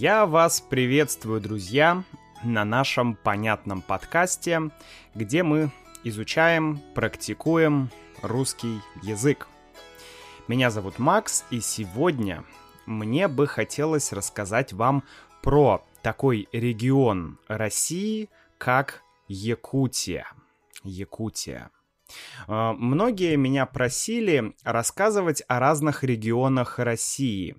Я вас приветствую, друзья, на нашем понятном подкасте, где мы изучаем, практикуем русский язык. Меня зовут Макс, и сегодня мне бы хотелось рассказать вам про такой регион России, как Якутия. Якутия. Э, многие меня просили рассказывать о разных регионах России.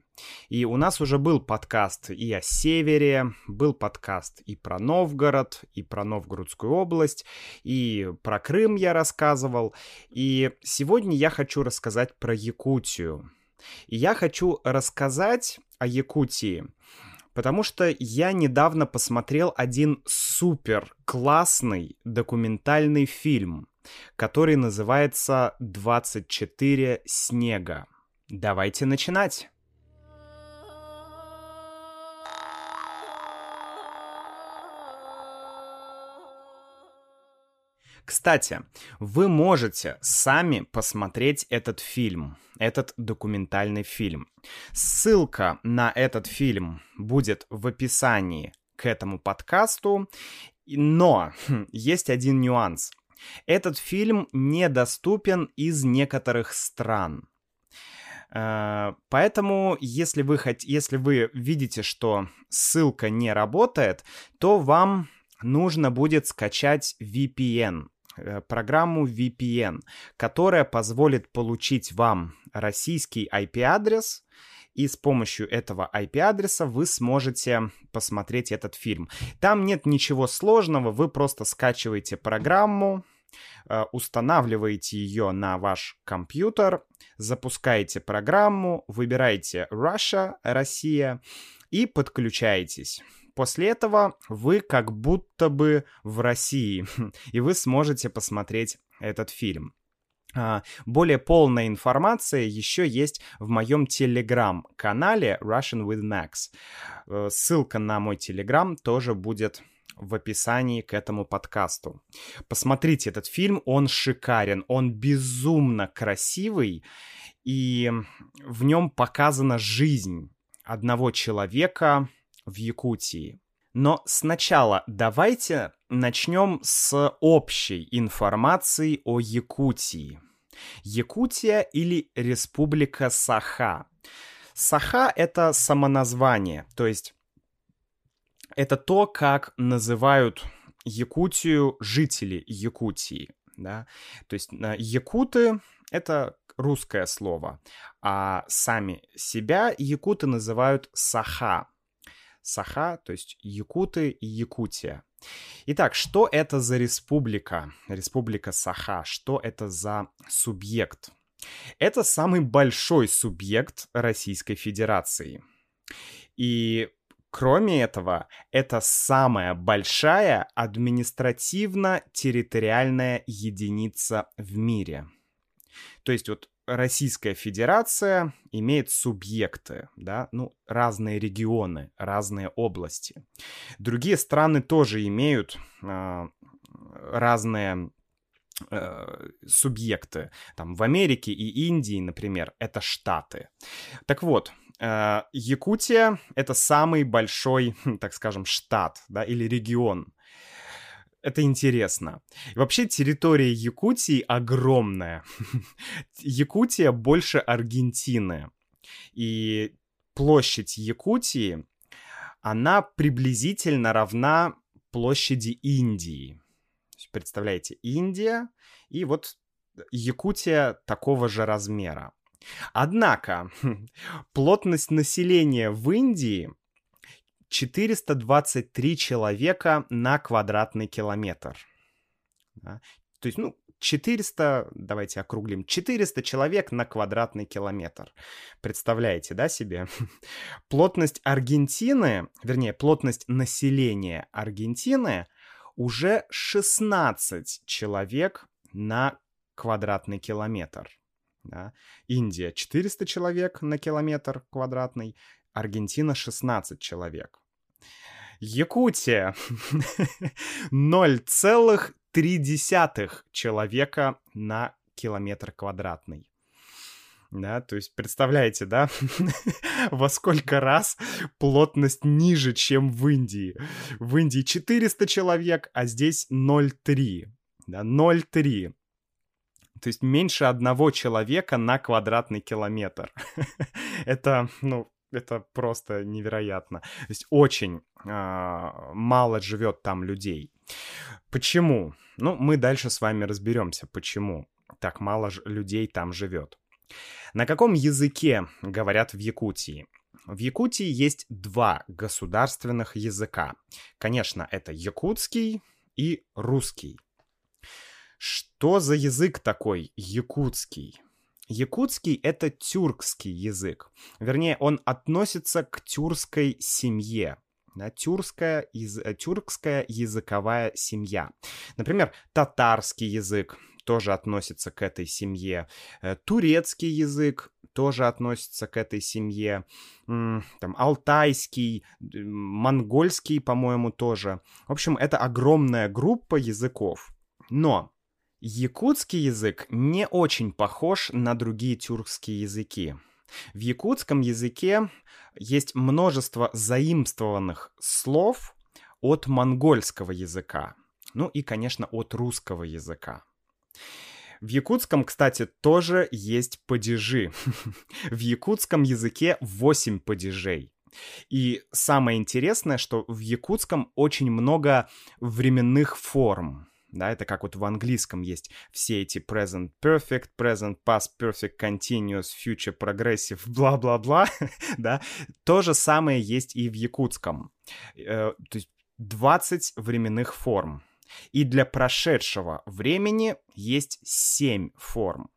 И у нас уже был подкаст и о севере, был подкаст и про Новгород, и про Новгородскую область, и про Крым я рассказывал. И сегодня я хочу рассказать про Якутию. И я хочу рассказать о Якутии, потому что я недавно посмотрел один супер классный документальный фильм – который называется «24 снега». Давайте начинать! Кстати, вы можете сами посмотреть этот фильм, этот документальный фильм. Ссылка на этот фильм будет в описании к этому подкасту. Но хм, есть один нюанс. Этот фильм недоступен из некоторых стран. Э, поэтому, если вы, хот... если вы видите, что ссылка не работает, то вам нужно будет скачать VPN, э, программу VPN, которая позволит получить вам российский IP-адрес, и с помощью этого IP-адреса вы сможете посмотреть этот фильм. Там нет ничего сложного, вы просто скачиваете программу, устанавливаете ее на ваш компьютер, запускаете программу, выбираете Russia, Россия и подключаетесь. После этого вы как будто бы в России, и вы сможете посмотреть этот фильм. А, более полная информация еще есть в моем телеграм-канале Russian with Max. Э, ссылка на мой телеграм тоже будет в описании к этому подкасту. Посмотрите этот фильм, он шикарен, он безумно красивый, и в нем показана жизнь одного человека в Якутии. Но сначала давайте начнем с общей информации о Якутии. Якутия или Республика Саха. Саха — это самоназвание, то есть это то, как называют Якутию жители Якутии. Да? То есть якуты — это русское слово, а сами себя якуты называют саха. Саха, то есть якуты и Якутия. Итак, что это за республика? Республика Саха. Что это за субъект? Это самый большой субъект Российской Федерации. И Кроме этого, это самая большая административно-территориальная единица в мире. То есть вот Российская Федерация имеет субъекты, да, ну, разные регионы, разные области. Другие страны тоже имеют э, разные э, субъекты. Там в Америке и Индии, например, это штаты. Так вот, Якутия — это самый большой, так скажем, штат, да, или регион. Это интересно. И вообще территория Якутии огромная. Якутия больше Аргентины. И площадь Якутии, она приблизительно равна площади Индии. Представляете, Индия и вот Якутия такого же размера. Однако, плотность населения в Индии 423 человека на квадратный километр. Да? То есть, ну, 400, давайте округлим, 400 человек на квадратный километр. Представляете, да, себе? Плотность Аргентины, вернее, плотность населения Аргентины уже 16 человек на квадратный километр. Да? Индия 400 человек на километр квадратный, Аргентина 16 человек. Якутия 0,3 человека на километр квадратный. Да, то есть представляете, да, во сколько раз плотность ниже, чем в Индии. В Индии 400 человек, а здесь 0,3. Да, 0,3. То есть меньше одного человека на квадратный километр. это, ну, это просто невероятно. То есть очень э, мало живет там людей. Почему? Ну, мы дальше с вами разберемся, почему так мало людей там живет. На каком языке говорят в Якутии? В Якутии есть два государственных языка. Конечно, это якутский и русский. Что за язык такой якутский? Якутский — это тюркский язык. Вернее, он относится к тюркской семье. Да, тюркская, из, тюркская языковая семья. Например, татарский язык тоже относится к этой семье. Э, турецкий язык тоже относится к этой семье. Там алтайский, монгольский, по-моему, тоже. В общем, это огромная группа языков. Но якутский язык не очень похож на другие тюркские языки. В якутском языке есть множество заимствованных слов от монгольского языка. Ну и, конечно, от русского языка. В якутском, кстати, тоже есть падежи. В якутском языке 8 падежей. И самое интересное, что в якутском очень много временных форм. Да, это как вот в английском есть все эти present perfect, present past perfect, continuous, future progressive, бла-бла-бла, да. То же самое есть и в якутском. Э, то есть 20 временных форм. И для прошедшего времени есть 7 форм.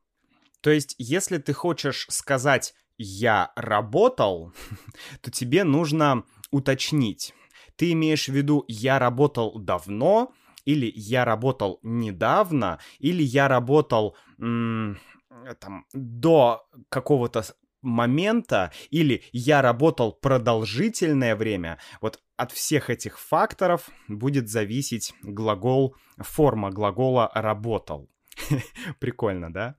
То есть, если ты хочешь сказать «я работал», то тебе нужно уточнить. Ты имеешь в виду «я работал давно», или «я работал недавно», или «я работал м- там, до какого-то момента, или «я работал продолжительное время». Вот от всех этих факторов будет зависеть глагол, форма глагола «работал». Прикольно, да?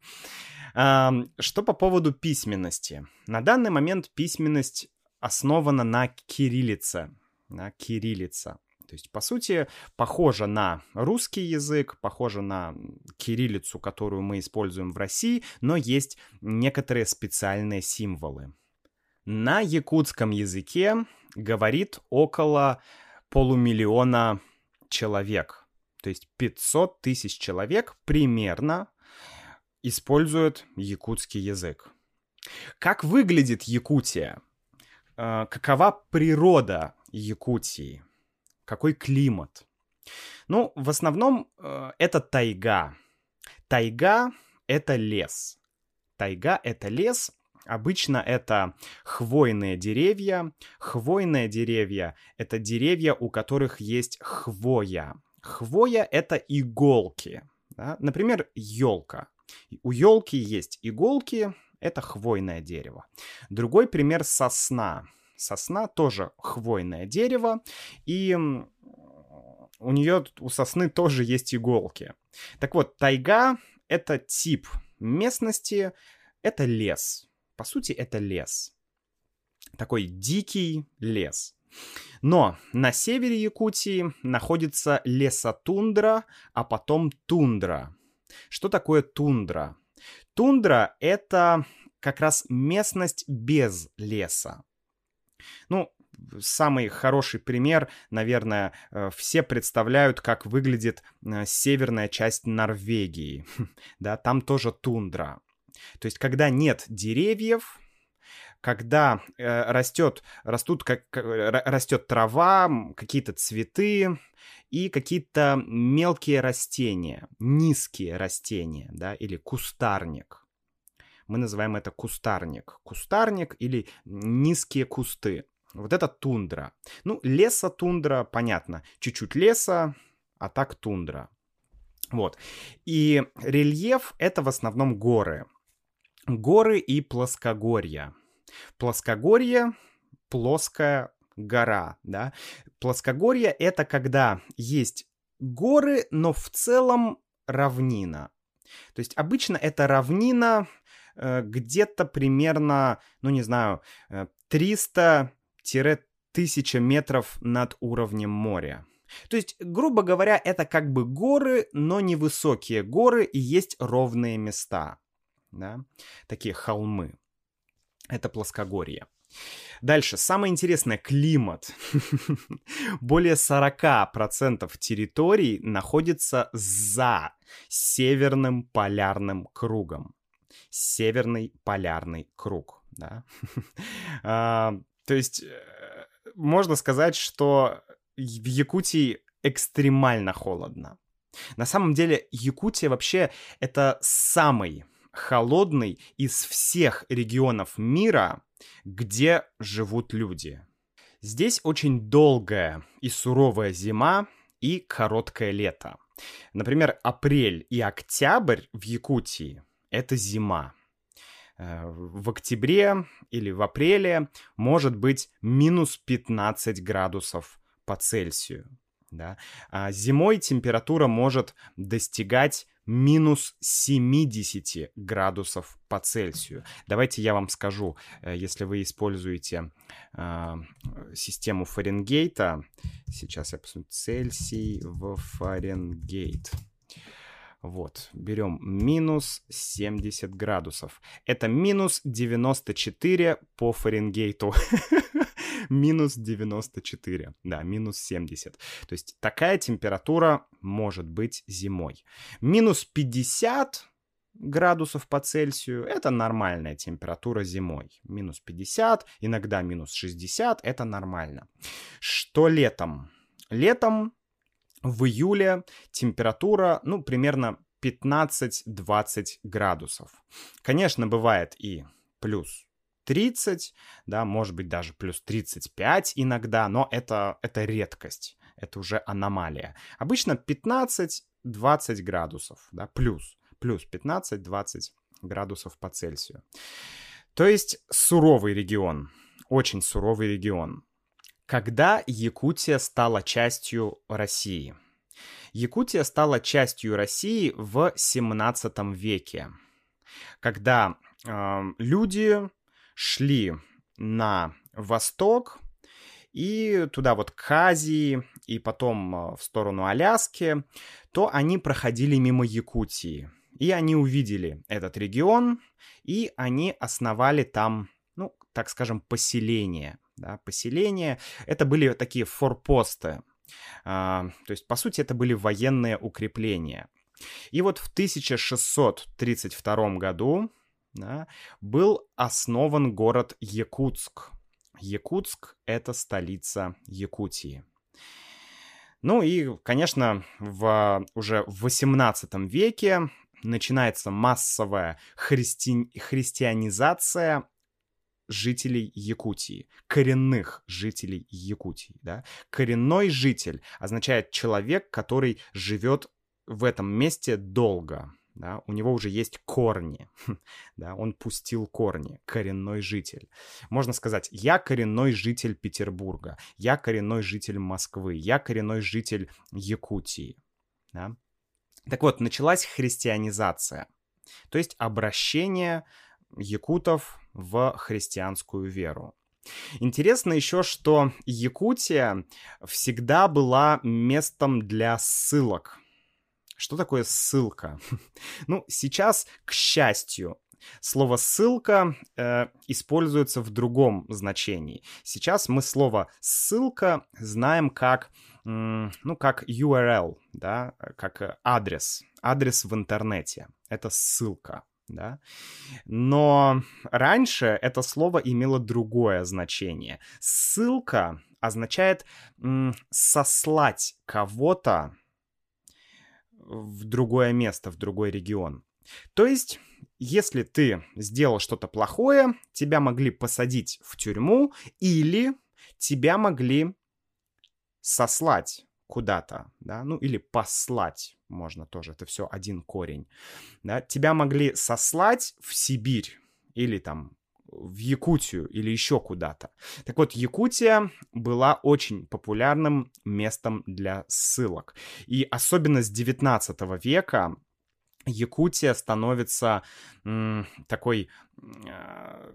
Что по поводу письменности? На данный момент письменность основана на кириллице. На кириллица. То есть, по сути, похоже на русский язык, похоже на кириллицу, которую мы используем в России, но есть некоторые специальные символы. На якутском языке говорит около полумиллиона человек. То есть 500 тысяч человек примерно используют якутский язык. Как выглядит Якутия? Э, какова природа Якутии? Какой климат? Ну, в основном э, это тайга. Тайга — это лес. Тайга — это лес, Обычно это хвойные деревья. Хвойные деревья — это деревья, у которых есть хвоя. Хвоя — это иголки. Да? Например, елка. У елки есть иголки, это хвойное дерево. Другой пример — сосна. Сосна тоже хвойное дерево, и у нее, у сосны тоже есть иголки. Так вот, тайга — это тип местности, это лес. По сути, это лес. Такой дикий лес. Но на севере Якутии находится лесотундра, а потом тундра. Что такое тундра? Тундра — это как раз местность без леса. Ну, самый хороший пример, наверное, э, все представляют, как выглядит э, северная часть Норвегии. Да, там тоже тундра. То есть, когда нет деревьев, когда э, растет, растут, как, растет трава, какие-то цветы и какие-то мелкие растения, низкие растения, да, или кустарник. Мы называем это кустарник. Кустарник или низкие кусты. Вот это тундра. Ну, леса тундра, понятно. Чуть-чуть леса, а так тундра. Вот. И рельеф — это в основном горы. Горы и плоскогорья. Плоскогорье — плоская гора, да. Плоскогорье — это когда есть горы, но в целом равнина. То есть обычно это равнина где-то примерно, ну не знаю, 300-1000 э, метров над уровнем моря. То есть, грубо говоря, это как бы горы, но невысокие горы и есть ровные места, да, такие холмы. Это плоскогорье. Дальше, самое интересное, климат. Более 40% территорий находится за северным полярным кругом. Северный полярный круг, да. а, то есть, э, можно сказать, что в Якутии экстремально холодно. На самом деле, Якутия вообще это самый холодный из всех регионов мира, где живут люди. Здесь очень долгая и суровая зима и короткое лето. Например, апрель и октябрь в Якутии — это зима. Э, в октябре или в апреле может быть минус 15 градусов по Цельсию. Да? А зимой температура может достигать минус 70 градусов по Цельсию. Давайте я вам скажу, э, если вы используете э, систему Фаренгейта, сейчас я посмотрю, Цельсий в Фаренгейт. Вот, берем минус 70 градусов. Это минус 94 по Фаренгейту. минус 94, да, минус 70. То есть такая температура может быть зимой. Минус 50 градусов по Цельсию — это нормальная температура зимой. Минус 50, иногда минус 60 — это нормально. Что летом? Летом в июле температура, ну, примерно 15-20 градусов. Конечно, бывает и плюс 30, да, может быть даже плюс 35 иногда, но это, это редкость, это уже аномалия. Обычно 15-20 градусов, да, плюс, плюс 15-20 градусов по Цельсию. То есть суровый регион, очень суровый регион. Когда Якутия стала частью России? Якутия стала частью России в 17 веке, когда э, люди шли на восток и туда вот к Азии и потом э, в сторону Аляски, то они проходили мимо Якутии. И они увидели этот регион, и они основали там, ну, так скажем, поселение. Да, поселение. Это были такие форпосты. А, то есть, по сути, это были военные укрепления. И вот в 1632 году да, был основан город Якутск. Якутск — это столица Якутии. Ну и, конечно, в, уже в 18 веке начинается массовая христи... христианизация жителей Якутии, коренных жителей Якутии. Да? Коренной житель означает человек, который живет в этом месте долго, да, у него уже есть корни, да, он пустил корни, коренной житель. Можно сказать, я коренной житель Петербурга, я коренной житель Москвы, я коренной житель Якутии, да. Так вот, началась христианизация, то есть обращение якутов в христианскую веру. Интересно еще, что Якутия всегда была местом для ссылок что такое ссылка? ну, сейчас, к счастью, Слово ссылка э, используется в другом значении. Сейчас мы слово ссылка знаем как, ну, как URL, да, как адрес, адрес в интернете. Это ссылка. Да? Но раньше это слово имело другое значение. Ссылка означает сослать кого-то в другое место, в другой регион. То есть, если ты сделал что-то плохое, тебя могли посадить в тюрьму или тебя могли сослать куда-то, да, ну или послать, можно тоже, это все один корень, да, тебя могли сослать в Сибирь или там в Якутию или еще куда-то. Так вот, Якутия была очень популярным местом для ссылок. И особенно с 19 века Якутия становится м, такой э,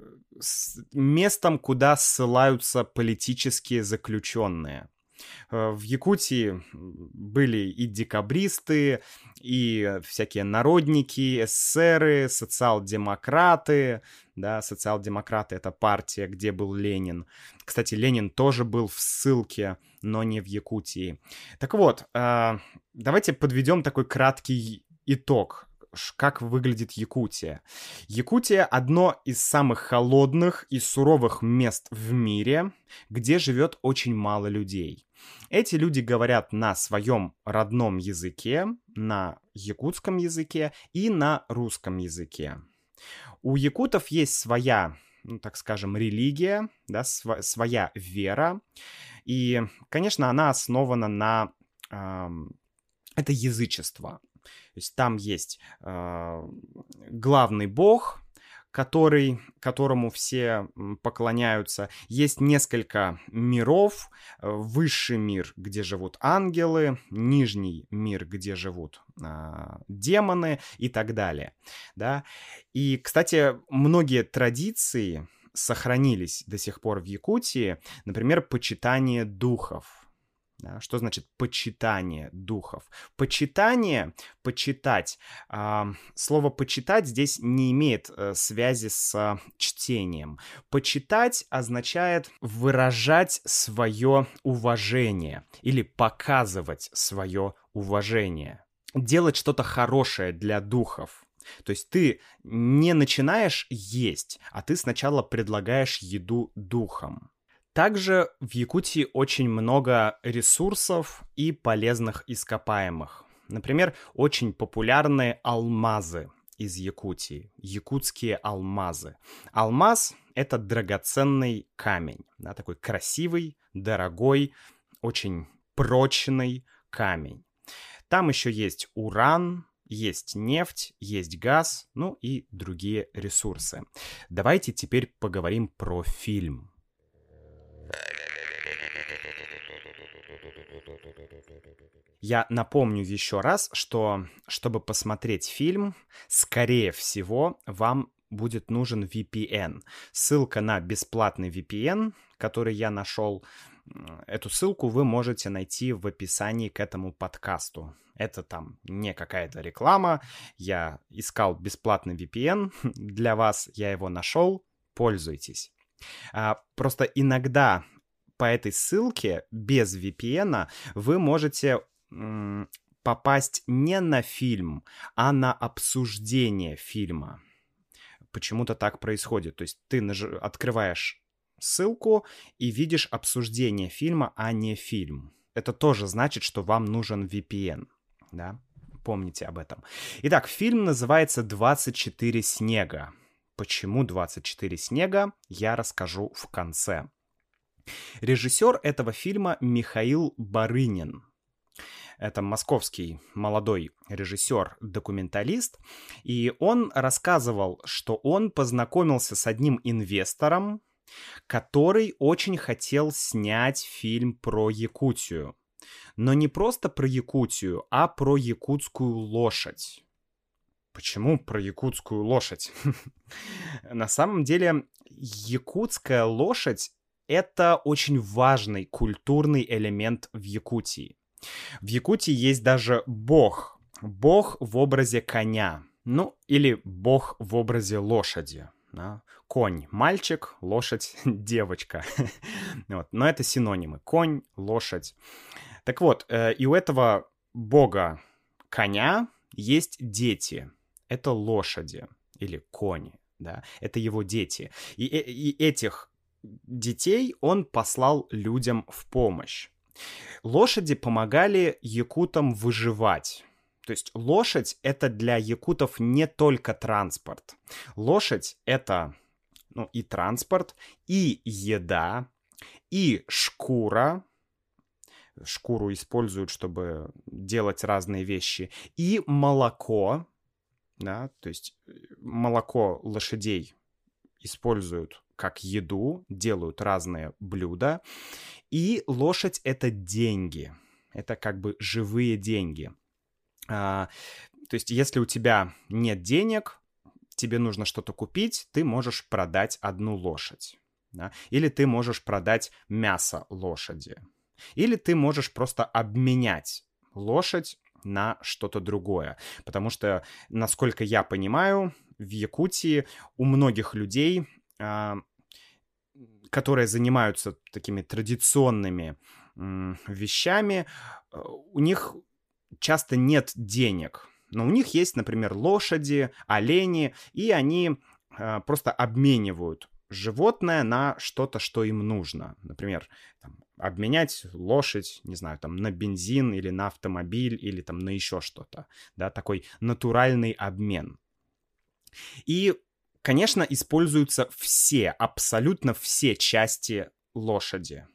местом, куда ссылаются политические заключенные. Э, в Якутии были и декабристы, и всякие народники, эсеры, социал-демократы. Да, социал-демократы — это партия, где был Ленин. Кстати, Ленин тоже был в ссылке, но не в Якутии. Так вот, э, давайте подведем такой краткий итог как выглядит Якутия. Якутия одно из самых холодных и суровых мест в мире, где живет очень мало людей. Эти люди говорят на своем родном языке, на якутском языке и на русском языке. У якутов есть своя, ну, так скажем, религия, да, св- своя вера. И, конечно, она основана на... Э, это язычество. То есть там есть э, главный бог, который, которому все поклоняются. Есть несколько миров. Э, высший мир, где живут ангелы, нижний мир, где живут э, демоны и так далее. Да? И, кстати, многие традиции сохранились до сих пор в Якутии. Например, почитание духов? Что значит почитание духов? Почитание, почитать. Э, слово почитать здесь не имеет э, связи с чтением. Почитать означает выражать свое уважение или показывать свое уважение. Делать что-то хорошее для духов. То есть ты не начинаешь есть, а ты сначала предлагаешь еду духам. Также в Якутии очень много ресурсов и полезных ископаемых. Например, очень популярные алмазы из Якутии, якутские алмазы. Алмаз — это драгоценный камень, да, такой красивый, дорогой, очень прочный камень. Там еще есть уран, есть нефть, есть газ, ну и другие ресурсы. Давайте теперь поговорим про фильм. Я напомню еще раз, что чтобы посмотреть фильм, скорее всего, вам будет нужен VPN. Ссылка на бесплатный VPN, который я нашел, эту ссылку вы можете найти в описании к этому подкасту. Это там не какая-то реклама. Я искал бесплатный VPN для вас, я его нашел. Пользуйтесь. А, просто иногда по этой ссылке без VPN вы можете попасть не на фильм, а на обсуждение фильма. Почему-то так происходит. То есть ты наж... открываешь ссылку и видишь обсуждение фильма, а не фильм. Это тоже значит, что вам нужен VPN. Да? Помните об этом. Итак, фильм называется «24 снега». Почему 24 снега, я расскажу в конце. Режиссер этого фильма Михаил Барынин. Это московский молодой режиссер-документалист. И он рассказывал, что он познакомился с одним инвестором, который очень хотел снять фильм про Якутию. Но не просто про Якутию, а про якутскую лошадь. Почему про якутскую лошадь? На самом деле, якутская лошадь — это очень важный культурный элемент в Якутии. В Якутии есть даже бог. Бог в образе коня. Ну, или бог в образе лошади. Да? Конь — мальчик, лошадь — девочка. вот. Но это синонимы. Конь, лошадь. Так вот, э, и у этого бога коня есть дети. Это лошади или кони. Да? Это его дети. И, и, и этих детей он послал людям в помощь. Лошади помогали якутам выживать. То есть лошадь это для якутов не только транспорт. Лошадь это ну, и транспорт, и еда, и шкура. Шкуру используют, чтобы делать разные вещи. И молоко. Да, то есть э, молоко лошадей используют как еду, делают разные блюда. И лошадь — это деньги. Это как бы живые деньги. А, то есть, если у тебя нет денег, тебе нужно что-то купить, ты можешь продать одну лошадь. Да? Или ты можешь продать мясо лошади. Или ты можешь просто обменять лошадь на что-то другое. Потому что, насколько я понимаю, в Якутии у многих людей, а, которые занимаются такими традиционными вещами, э, у них часто нет денег. Но у них есть, например, лошади, олени, и они э, просто обменивают животное на что-то, что им нужно. Например, там, обменять лошадь, не знаю, там, на бензин или на автомобиль или там на еще что-то. Да, такой натуральный обмен. И, конечно, используются все, абсолютно все части лошади.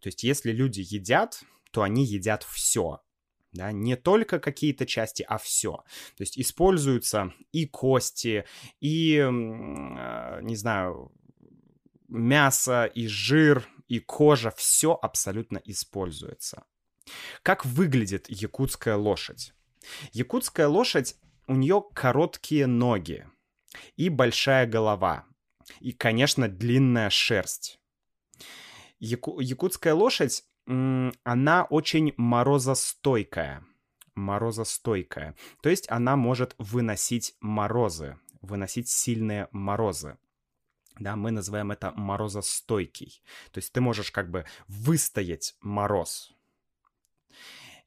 То есть, если люди едят, то они едят все. Да, не только какие-то части, а все. То есть используются и кости, и, а, не знаю, мясо, и жир, и кожа. Все абсолютно используется. Как выглядит якутская лошадь? Якутская лошадь, у нее короткие ноги и большая голова. И, конечно, длинная шерсть. Яку... Якутская лошадь, она очень морозостойкая. Морозостойкая. То есть она может выносить морозы, выносить сильные морозы. Да, мы называем это морозостойкий. То есть ты можешь как бы выстоять мороз.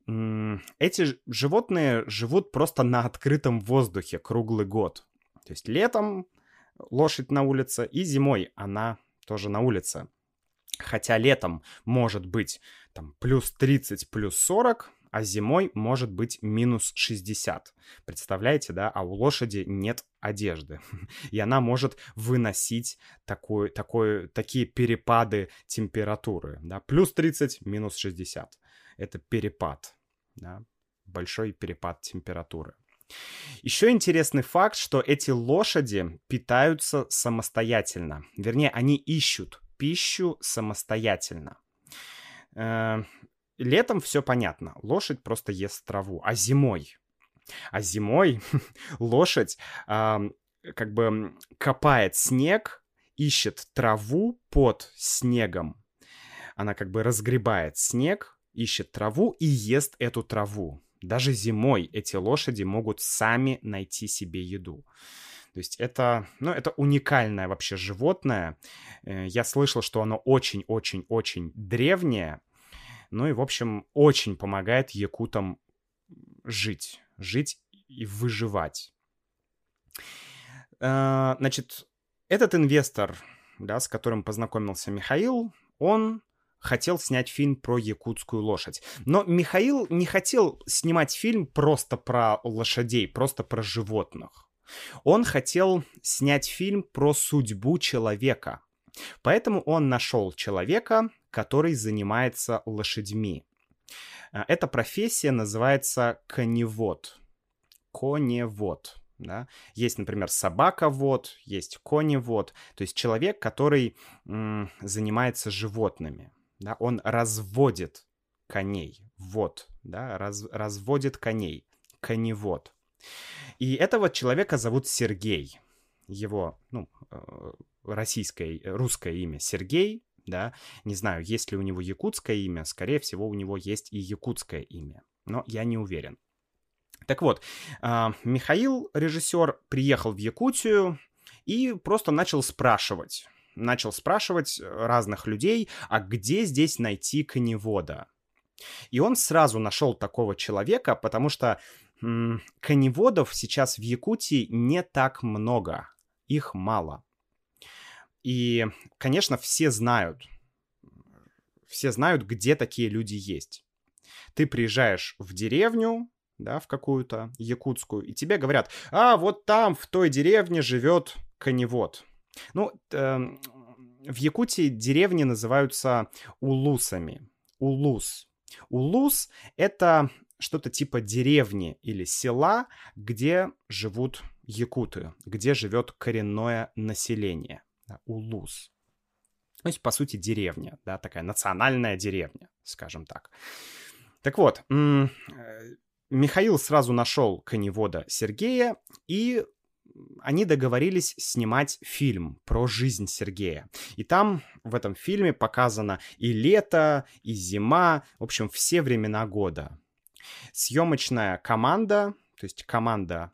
Эти животные живут просто на открытом воздухе круглый год. То есть летом лошадь на улице и зимой она тоже на улице. Хотя летом может быть там плюс 30, плюс 40, а зимой может быть минус 60. Представляете, да? А у лошади нет одежды. И она может выносить такой, такой, такие перепады температуры. Да? Плюс 30, минус 60. Это перепад. Да? Большой перепад температуры. Еще интересный факт, что эти лошади питаются самостоятельно. Вернее, они ищут пищу самостоятельно. Э, летом все понятно. Лошадь просто ест траву. А зимой? А зимой лошадь как бы копает снег, ищет траву под снегом. Она как бы разгребает снег, ищет траву и ест эту траву. Даже зимой эти лошади могут сами найти себе еду. То есть это, ну, это уникальное вообще животное. Э, я слышал, что оно очень-очень-очень древнее. Ну и, в общем, очень помогает якутам жить. Жить и выживать. Э, значит, этот инвестор, да, с которым познакомился Михаил, он хотел снять фильм про якутскую лошадь. Но Михаил не хотел снимать фильм просто про лошадей, просто про животных. Он хотел снять фильм про судьбу человека. Поэтому он нашел человека, который занимается лошадьми. А, эта профессия называется коневод. Коневод. Да? Есть, например, собаковод, есть коневод, то есть человек, который м, занимается животными. Да? Он разводит коней. Вот, да, раз, разводит коней. Коневод. И этого человека зовут Сергей. Его, ну, э, российское, русское имя Сергей, да. Не знаю, есть ли у него якутское имя. Скорее всего, у него есть и якутское имя. Но я не уверен. Так вот, а, Михаил, режиссер, приехал в Якутию и просто начал спрашивать. Начал спрашивать разных людей, а где здесь найти коневода? И он сразу нашел такого человека, потому что м- коневодов сейчас в Якутии не так много. Их мало. И, конечно, все знают, все знают, где такие люди есть. Ты приезжаешь в деревню, да, в какую-то якутскую, и тебе говорят, а вот там, в той деревне живет коневод. Ну, э, в Якутии деревни называются улусами. Улус. Улус — это что-то типа деревни или села, где живут якуты, где живет коренное население Улус. То есть, по сути, деревня, да, такая национальная деревня, скажем так. Так вот, э, Михаил сразу нашел коневода Сергея, и они договорились снимать фильм про жизнь Сергея. И там в этом фильме показано и лето, и зима, в общем, все времена года. Съемочная команда, то есть команда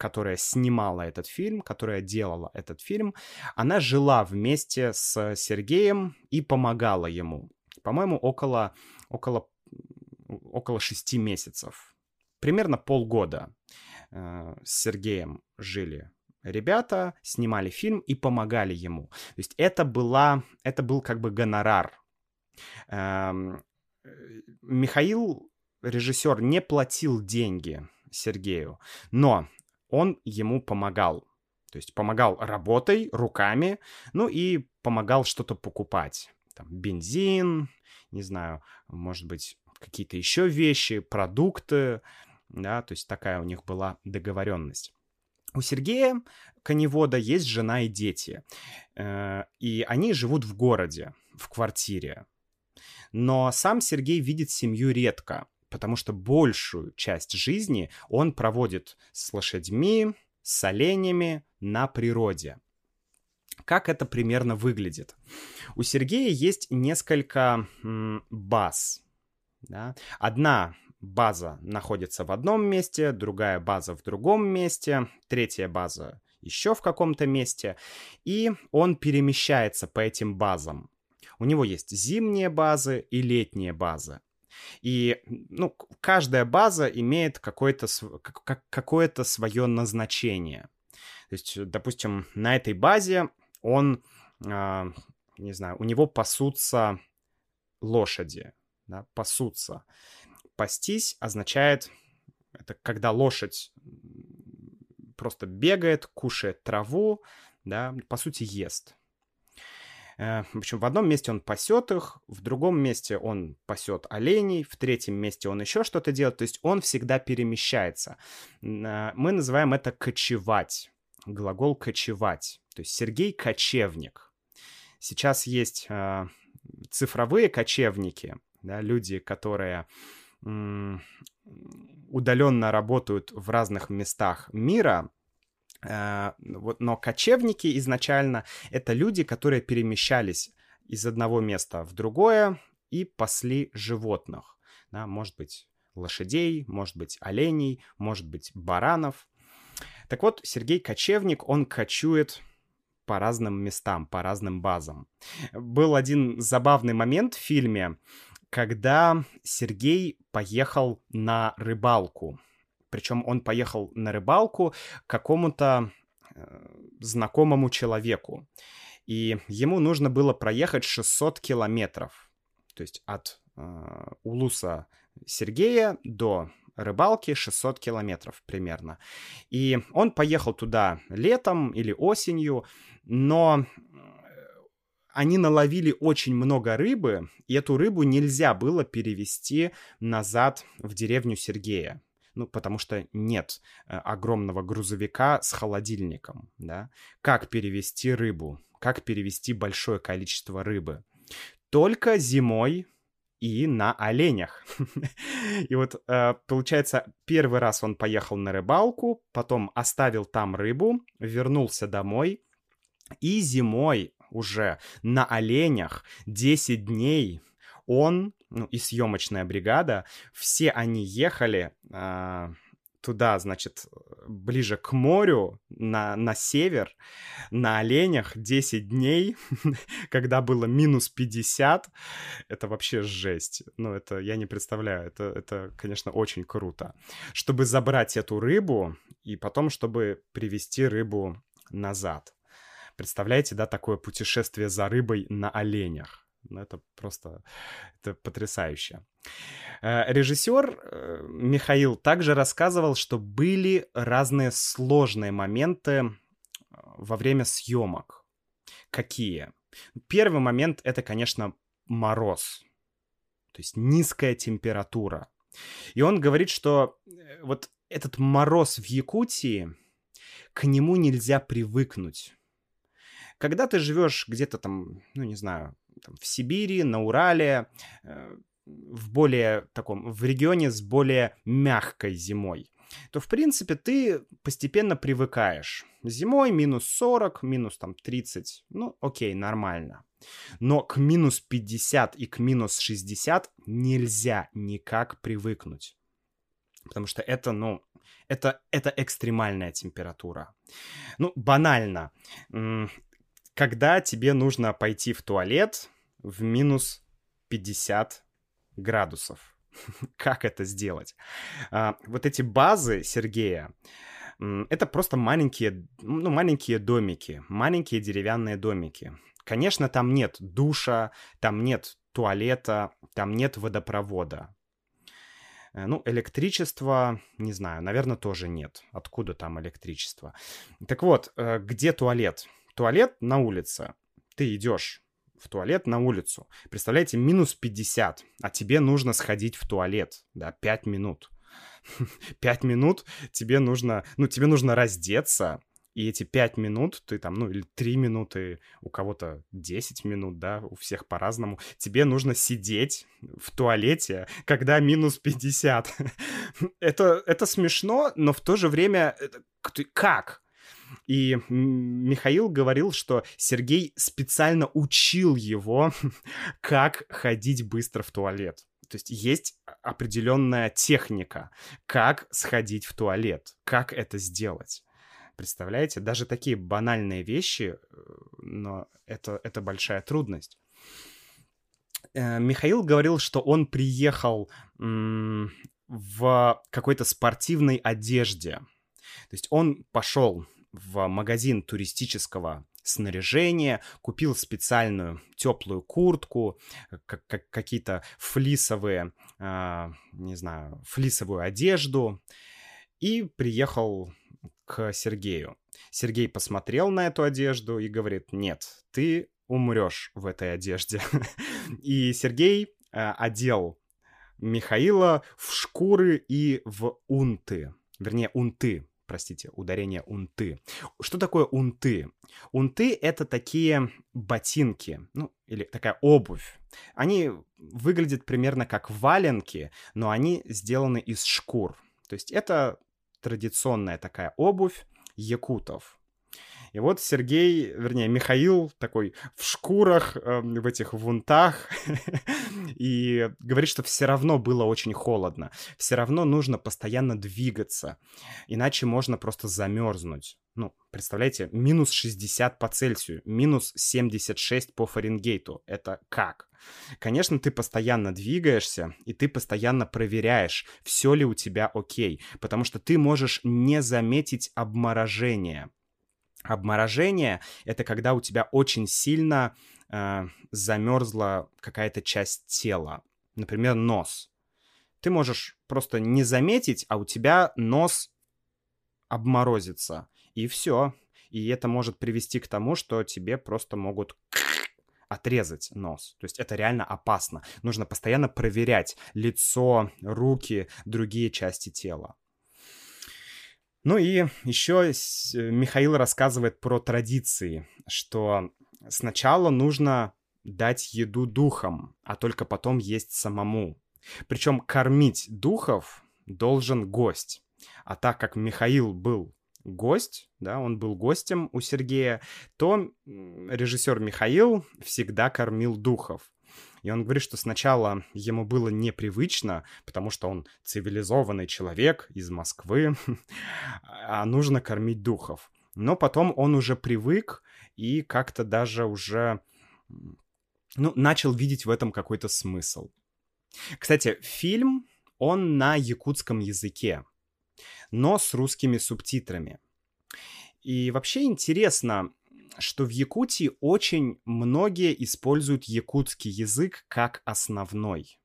которая снимала этот фильм, которая делала этот фильм, она жила вместе с Сергеем и помогала ему. По-моему, около, около, около шести месяцев. Примерно полгода э, с Сергеем жили ребята, снимали фильм и помогали ему. То есть это, была, это был как бы гонорар. Эм, Михаил, режиссер, не платил деньги Сергею, но он ему помогал. То есть помогал работой, руками, ну и помогал что-то покупать. Там бензин, не знаю, может быть, какие-то еще вещи, продукты, да, то есть такая у них была договоренность. У Сергея коневода есть жена и дети, э, и они живут в городе, в квартире. Но сам Сергей видит семью редко, потому что большую часть жизни он проводит с лошадьми, с оленями на природе. Как это примерно выглядит? У Сергея есть несколько баз. Да? Одна база находится в одном месте, другая база в другом месте, третья база еще в каком-то месте, и он перемещается по этим базам. У него есть зимние базы и летние базы. И ну, каждая база имеет какое-то какое свое назначение. То есть, допустим, на этой базе он, э, не знаю, у него пасутся лошади, да, пасутся. Пастись означает, это когда лошадь просто бегает, кушает траву, да, по сути, ест. Э, в общем, в одном месте он пасет их, в другом месте он пасет оленей, в третьем месте он еще что-то делает. То есть он всегда перемещается. Э, мы называем это кочевать. Глагол кочевать. То есть Сергей кочевник. Сейчас есть э, цифровые кочевники, да, люди, которые удаленно работают в разных местах мира, Э, но кочевники изначально это люди, которые перемещались из одного места в другое и пасли животных. Да, может быть, лошадей, может быть, оленей, может быть, баранов. Так вот, Сергей Кочевник, он кочует по разным местам, по разным базам. Был один забавный момент в фильме, когда Сергей поехал на рыбалку причем он поехал на рыбалку к какому-то э, знакомому человеку. И ему нужно было проехать 600 километров. То есть от э, Улуса Сергея до рыбалки 600 километров примерно. И он поехал туда летом или осенью, но они наловили очень много рыбы, и эту рыбу нельзя было перевести назад в деревню Сергея ну, потому что нет э, огромного грузовика с холодильником, да. Как перевести рыбу? Как перевести большое количество рыбы? Только зимой и на оленях. и вот, э, получается, первый раз он поехал на рыбалку, потом оставил там рыбу, вернулся домой, и зимой уже на оленях 10 дней он ну, и съемочная бригада, все они ехали а, туда, значит, ближе к морю, на, на север, на оленях 10 дней, когда было минус 50. Это вообще жесть. Ну, это я не представляю. Это, это, конечно, очень круто. Чтобы забрать эту рыбу и потом, чтобы привести рыбу назад. Представляете, да, такое путешествие за рыбой на оленях? Ну, это просто это потрясающе. Э, Режиссер э, Михаил также рассказывал, что были разные сложные моменты э, во время съемок. Какие? Первый момент это, конечно, мороз. То есть низкая температура. И он говорит, что вот этот мороз в Якутии, к нему нельзя привыкнуть. Когда ты живешь где-то там, ну не знаю, там, в Сибири, на Урале, э, в более таком, в регионе с более мягкой зимой, то, в принципе, ты постепенно привыкаешь. Зимой минус 40, минус там 30, ну, окей, нормально. Но к минус 50 и к минус 60 нельзя никак привыкнуть. Потому что это, ну, это, это экстремальная температура. Ну, банально. Когда тебе нужно пойти в туалет в минус 50 градусов. как это сделать? А, вот эти базы Сергея, это просто маленькие, ну, маленькие домики, маленькие деревянные домики. Конечно, там нет душа, там нет туалета, там нет водопровода. Э, ну, электричества, не знаю, наверное, тоже нет. Откуда там электричество? Так вот, э, где туалет? Туалет на улице. Ты идешь в туалет на улицу. Представляете, минус 50, а тебе нужно сходить в туалет, да, 5 минут. 5 минут тебе нужно, ну, тебе нужно раздеться, и эти 5 минут, ты там, ну, или 3 минуты, у кого-то 10 минут, да, у всех по-разному, тебе нужно сидеть в туалете, когда минус 50. это, это смешно, но в то же время, как? И Михаил говорил, что Сергей специально учил его, как ходить быстро в туалет. То есть есть определенная техника, как сходить в туалет, как это сделать. Представляете, даже такие банальные вещи, э, но это, это большая трудность. Э, Михаил говорил, что он приехал в какой-то спортивной одежде. То есть он пошел в магазин туристического снаряжения, купил специальную теплую куртку, как, как, какие-то флисовые, э, не знаю, флисовую одежду и приехал к Сергею. Сергей посмотрел на эту одежду и говорит, нет, ты умрешь в этой одежде. И Сергей э, одел Михаила в шкуры и в унты. Вернее, унты, простите, ударение унты. Что такое унты? Унты — это такие ботинки, ну, или такая обувь. Они выглядят примерно как валенки, но они сделаны из шкур. То есть это традиционная такая обувь якутов. И вот Сергей, вернее, Михаил такой в шкурах, э, в этих вунтах, и говорит, что все равно было очень холодно. Все равно нужно постоянно двигаться, иначе можно просто замерзнуть. Ну, представляете, минус 60 по Цельсию, минус 76 по Фаренгейту. Это как? Конечно, ты постоянно двигаешься, и ты постоянно проверяешь, все ли у тебя окей, потому что ты можешь не заметить обморожение. Обморожение — это когда у тебя очень сильно э, замерзла какая-то часть тела, например, нос. Ты можешь просто не заметить, а у тебя нос обморозится, и все. И это может привести к тому, что тебе просто могут отрезать нос. То есть это реально опасно. Нужно постоянно проверять лицо, руки, другие части тела. Ну и еще э, Михаил рассказывает про традиции, что сначала нужно дать еду духам, а только потом есть самому. Причем кормить духов должен гость. А так как Михаил был гость, да, он был гостем у Сергея, то режиссер Михаил всегда кормил духов. И он говорит, что сначала ему было непривычно, потому что он цивилизованный человек из Москвы, а нужно кормить духов. Но потом он уже привык и как-то даже уже ну, начал видеть в этом какой-то смысл. Кстати, фильм, он на якутском языке, но с русскими субтитрами. И вообще интересно, что в Якутии очень многие используют якутский язык как основной.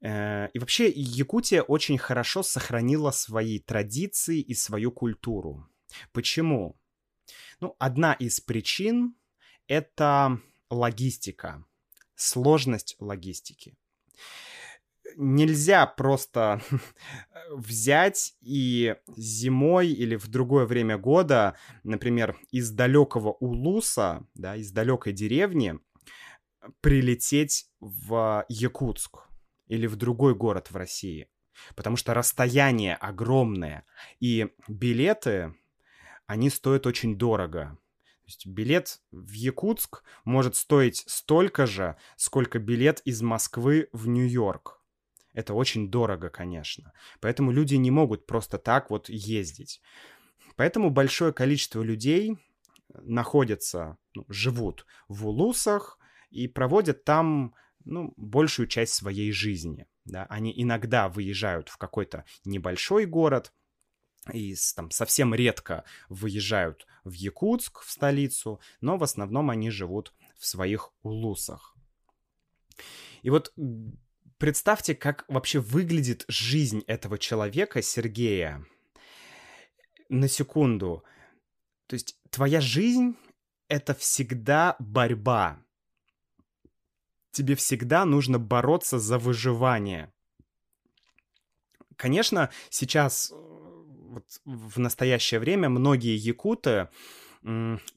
Э, и вообще Якутия очень хорошо сохранила свои традиции и свою культуру. Почему? Ну, одна из причин — это логистика, сложность логистики нельзя просто взять и зимой или в другое время года, например, из далекого Улуса, да, из далекой деревни, прилететь в Якутск или в другой город в России, потому что расстояние огромное, и билеты, они стоят очень дорого. То есть билет в Якутск может стоить столько же, сколько билет из Москвы в Нью-Йорк. Это очень дорого, конечно. Поэтому люди не могут просто так вот ездить. Поэтому большое количество людей находятся, ну, живут в Улусах и проводят там ну, большую часть своей жизни. Да? Они иногда выезжают в какой-то небольшой город, и там совсем редко выезжают в Якутск, в столицу, но в основном они живут в своих улусах. И вот представьте, как вообще выглядит жизнь этого человека, Сергея. На секунду. То есть твоя жизнь — это всегда борьба. Тебе всегда нужно бороться за выживание. Конечно, сейчас, э, вот в настоящее время, многие якуты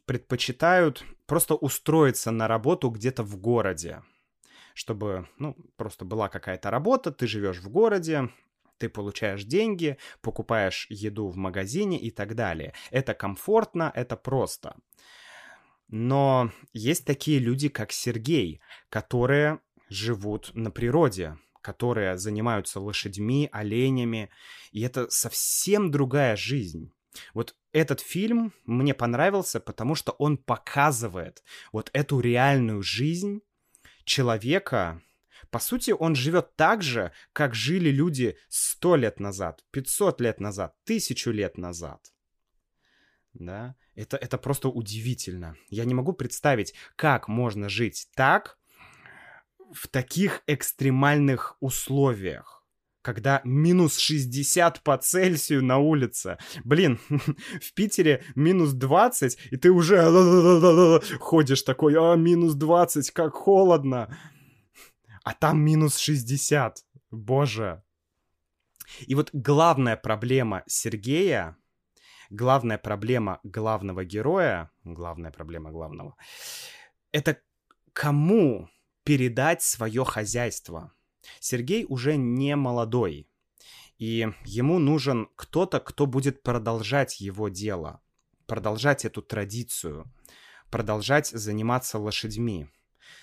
предпочитают просто устроиться на работу где-то в городе, чтобы, ну, просто была какая-то работа, ты живешь в городе, ты получаешь деньги, покупаешь еду в магазине и так далее. Это комфортно, это просто. Но есть такие люди, как Сергей, которые живут на природе, которые занимаются лошадьми, оленями, и это совсем другая жизнь. Вот этот фильм мне понравился, потому что он показывает вот эту реальную жизнь человека, по сути, он живет так же, как жили люди сто лет назад, 500 лет назад, тысячу лет назад. Да, это, это просто удивительно. Я не могу представить, как можно жить так, в таких экстремальных условиях когда минус 60 по Цельсию на улице. Блин, в Питере минус 20, и ты уже ходишь такой, а, минус 20, как холодно а там минус 60. Боже. И вот главная проблема Сергея, главная проблема главного героя, главная проблема главного, это кому передать свое хозяйство. Сергей уже не молодой, и ему нужен кто-то, кто будет продолжать его дело, продолжать эту традицию, продолжать заниматься лошадьми.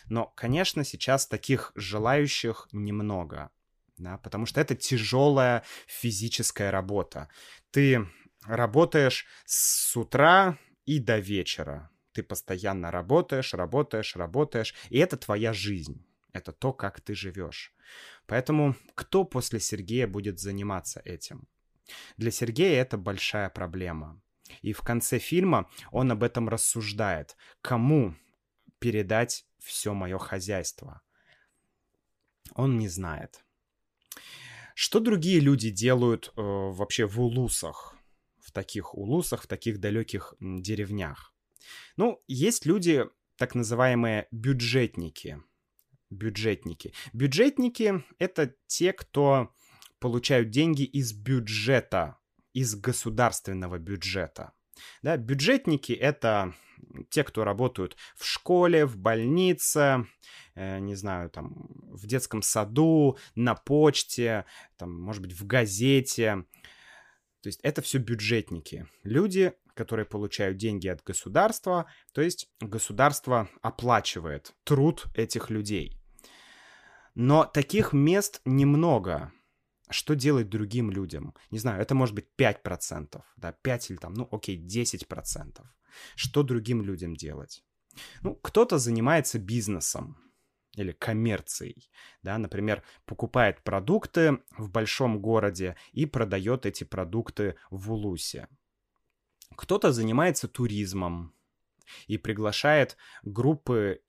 Но, конечно, сейчас таких желающих немного, да, потому что это тяжелая физическая работа. Ты работаешь с утра и до вечера. Ты постоянно работаешь, работаешь, работаешь, и это твоя жизнь. Это то, как ты живешь. Поэтому кто после Сергея будет заниматься этим? Для Сергея это большая проблема. И в конце фильма он об этом рассуждает. Кому передать все мое хозяйство. Он не знает. Что другие люди делают э, вообще в улусах? В таких улусах, в таких далеких деревнях? Ну, есть люди, так называемые бюджетники. Бюджетники. Бюджетники — это те, кто получают деньги из бюджета, из государственного бюджета. Да, бюджетники — это те, кто работают в школе, в больнице, э, не знаю, там, в детском саду, на почте, там, может быть, в газете. То есть это все бюджетники. Люди, которые получают деньги от государства, то есть государство оплачивает труд этих людей. Но таких мест немного. Что делать другим людям? Не знаю, это может быть 5%, да, 5 или там, ну окей, 10%. Что другим людям делать? Ну, кто-то занимается бизнесом или коммерцией, да, например, покупает продукты в большом городе и продает эти продукты в Улусе. Кто-то занимается туризмом и приглашает группы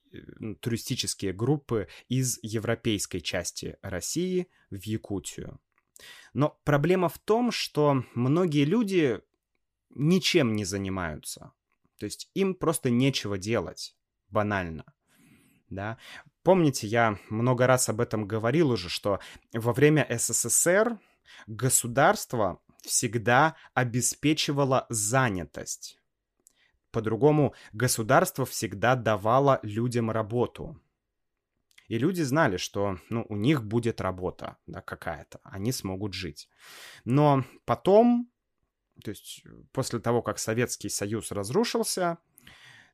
туристические группы из европейской части России в Якутию. Но проблема в том, что многие люди ничем не занимаются. То есть им просто нечего делать, банально. Да? Помните, я много раз об этом говорил уже, что во время СССР государство всегда обеспечивало занятость. По-другому, государство всегда давало людям работу. И люди знали, что ну, у них будет работа да, какая-то, они смогут жить. Но потом, то есть после того, как Советский Союз разрушился,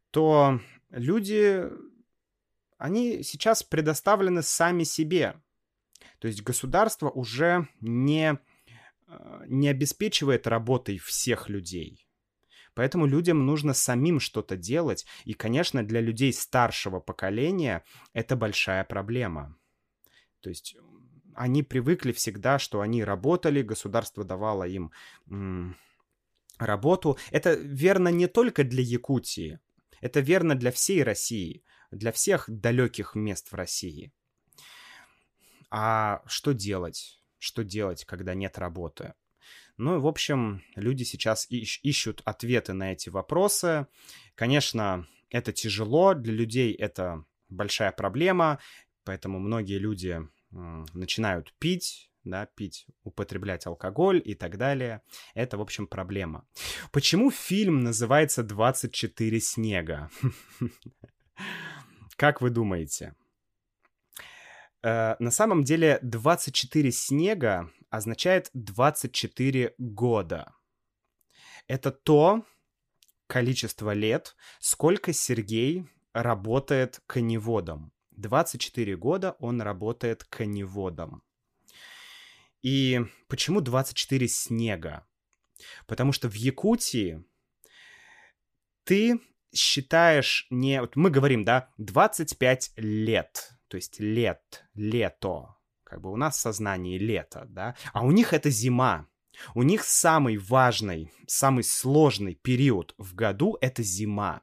то люди, они сейчас предоставлены сами себе. То есть государство уже не, э, не обеспечивает работой всех людей. Поэтому людям нужно самим что-то делать. И, конечно, для людей старшего поколения это большая проблема. То есть они привыкли всегда, что они работали, государство давало им работу. Это верно не только для Якутии, это верно для всей России, для всех далеких мест в России. А что делать? Что делать, когда нет работы? Ну, в общем, люди сейчас ищ- ищут ответы на эти вопросы. Конечно, это тяжело, для людей это большая проблема, поэтому многие люди начинают пить, да, пить, употреблять алкоголь и так далее. Это, в общем, проблема. Почему фильм называется «24 снега»? Как вы думаете? Э, на самом деле 24 снега означает 24 года. Это то количество лет, сколько Сергей работает коневодом. 24 года он работает коневодом. И почему 24 снега? Потому что в Якутии ты считаешь не... Вот мы говорим, да, 25 лет, то есть лет, лето, как бы у нас в сознании лето, да, а у них это зима. У них самый важный, самый сложный период в году — это зима.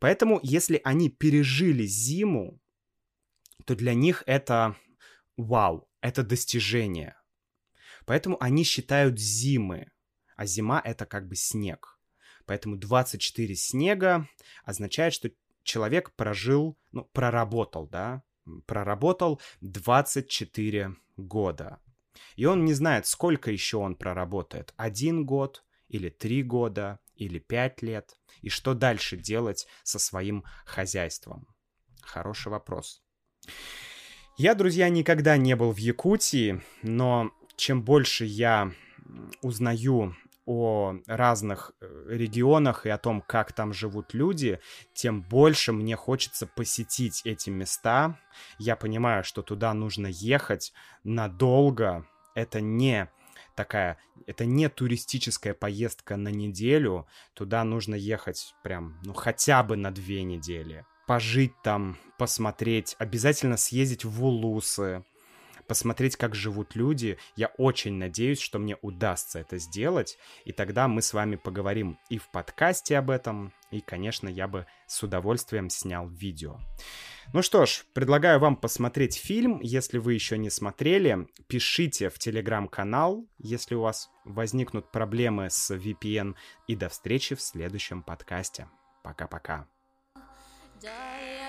Поэтому, если они пережили зиму, то для них это вау, это достижение. Поэтому они считают зимы, а зима — это как бы снег. Поэтому 24 снега означает, что человек прожил, ну, проработал, да, проработал 24 года. И он не знает, сколько еще он проработает. Один год или три года или пять лет. И что дальше делать со своим хозяйством? Хороший вопрос. Я, друзья, никогда не был в Якутии, но чем больше я узнаю о разных э, регионах и о том, как там живут люди, тем больше мне хочется посетить эти места. Я понимаю, что туда нужно ехать надолго. Это не такая, это не туристическая поездка на неделю. Туда нужно ехать прям, ну, хотя бы на две недели. Пожить там, посмотреть, обязательно съездить в Улусы, посмотреть, как живут люди. Я очень надеюсь, что мне удастся это сделать, и тогда мы с вами поговорим и в подкасте об этом, и, конечно, я бы с удовольствием снял видео. Ну что ж, предлагаю вам посмотреть фильм. Если вы еще не смотрели, пишите в телеграм-канал, если у вас возникнут проблемы с VPN. И до встречи в следующем подкасте. Пока-пока. Yeah.